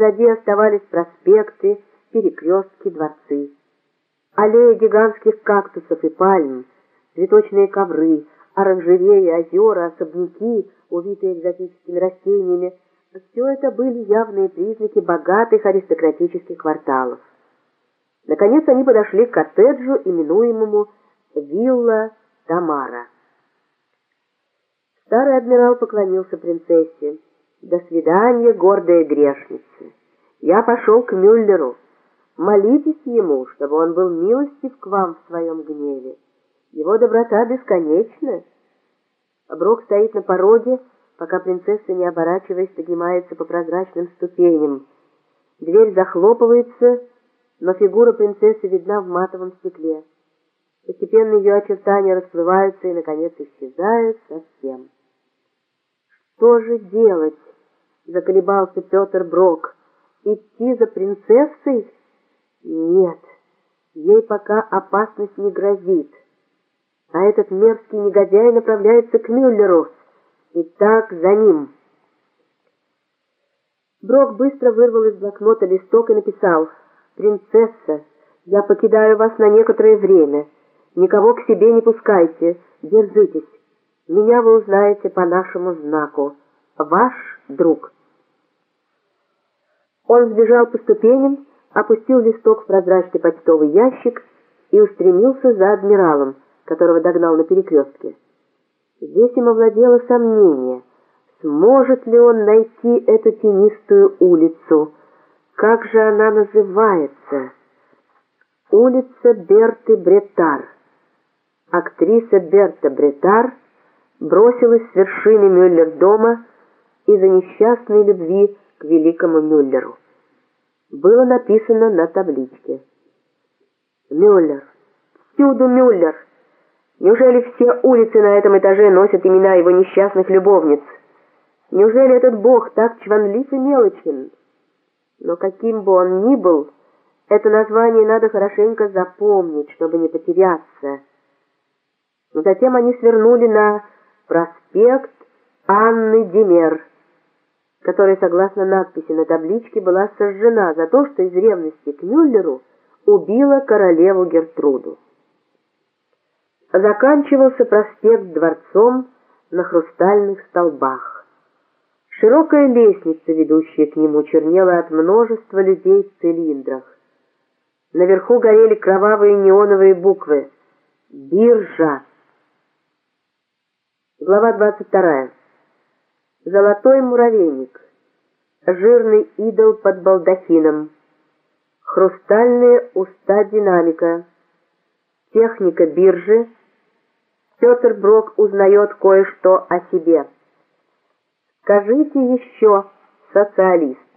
Позади оставались проспекты, перекрестки, дворцы. Аллея гигантских кактусов и пальм, цветочные ковры, оранжереи, озера, особняки, увитые экзотическими растениями — все это были явные признаки богатых аристократических кварталов. Наконец они подошли к коттеджу, именуемому «Вилла Тамара». Старый адмирал поклонился принцессе. «До свидания, гордая грешница. Я пошел к Мюллеру. Молитесь ему, чтобы он был милостив к вам в своем гневе. Его доброта бесконечна». Брок стоит на пороге, пока принцесса, не оборачиваясь, поднимается по прозрачным ступеням. Дверь захлопывается, но фигура принцессы видна в матовом стекле. Постепенно ее очертания расплываются и, наконец, исчезают совсем. «Что же делать?» — заколебался Петр Брок. «Идти за принцессой? Нет, ей пока опасность не грозит. А этот мерзкий негодяй направляется к Мюллеру». Итак, за ним. Брок быстро вырвал из блокнота листок и написал «Принцесса, я покидаю вас на некоторое время. Никого к себе не пускайте. Держитесь. Меня вы узнаете по нашему знаку. Ваш друг». Он сбежал по ступеням, опустил листок в прозрачный почтовый ящик и устремился за адмиралом, которого догнал на перекрестке. Здесь им овладело сомнение, сможет ли он найти эту тенистую улицу. Как же она называется? Улица Берты Бретар. Актриса Берта Бретар бросилась с вершины Мюллер-дома из-за несчастной любви к великому Мюллеру. Было написано на табличке. «Мюллер! Всюду Мюллер!» Неужели все улицы на этом этаже носят имена его несчастных любовниц? Неужели этот бог так чванлив и мелочен? Но каким бы он ни был, это название надо хорошенько запомнить, чтобы не потеряться. Затем они свернули на проспект Анны Демер, которая, согласно надписи на табличке, была сожжена за то, что из ревности к Мюллеру убила королеву Гертруду заканчивался проспект Дворцом на хрустальных столбах. Широкая лестница, ведущая к нему, чернела от множества людей в цилиндрах. Наверху горели кровавые неоновые буквы «Биржа». Глава 22. Золотой муравейник. Жирный идол под балдахином. Хрустальные уста динамика. Техника биржи Петр Брок узнает кое-что о себе. Скажите еще, социалист.